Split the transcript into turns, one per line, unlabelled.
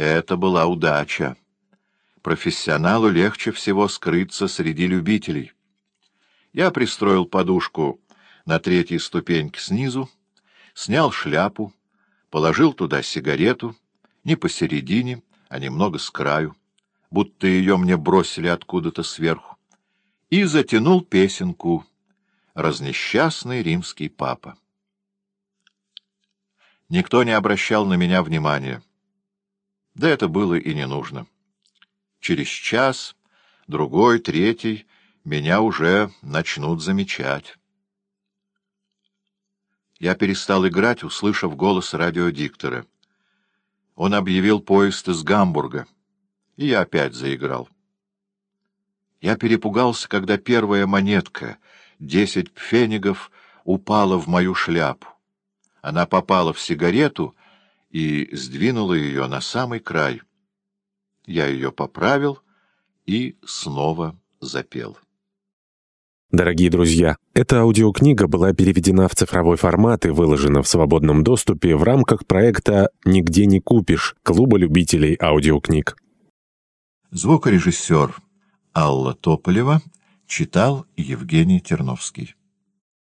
Это была удача. Профессионалу легче всего скрыться среди любителей. Я пристроил подушку на третьей ступеньке снизу, снял шляпу, положил туда сигарету, не посередине, а немного с краю, будто ее мне бросили откуда-то сверху, и затянул песенку «Разнесчастный римский папа». Никто не обращал на меня внимания. Да это было и не нужно. Через час, другой, третий, меня уже начнут замечать. Я перестал играть, услышав голос радиодиктора. Он объявил поезд из Гамбурга, и я опять заиграл. Я перепугался, когда первая монетка, десять пфенигов, упала в мою шляпу. Она попала в сигарету и сдвинула ее на самый край. Я ее поправил и снова запел.
Дорогие друзья, эта аудиокнига была переведена в цифровой формат и выложена в свободном доступе в рамках проекта «Нигде не купишь» Клуба любителей аудиокниг.
Звукорежиссер Алла Тополева читал Евгений Терновский.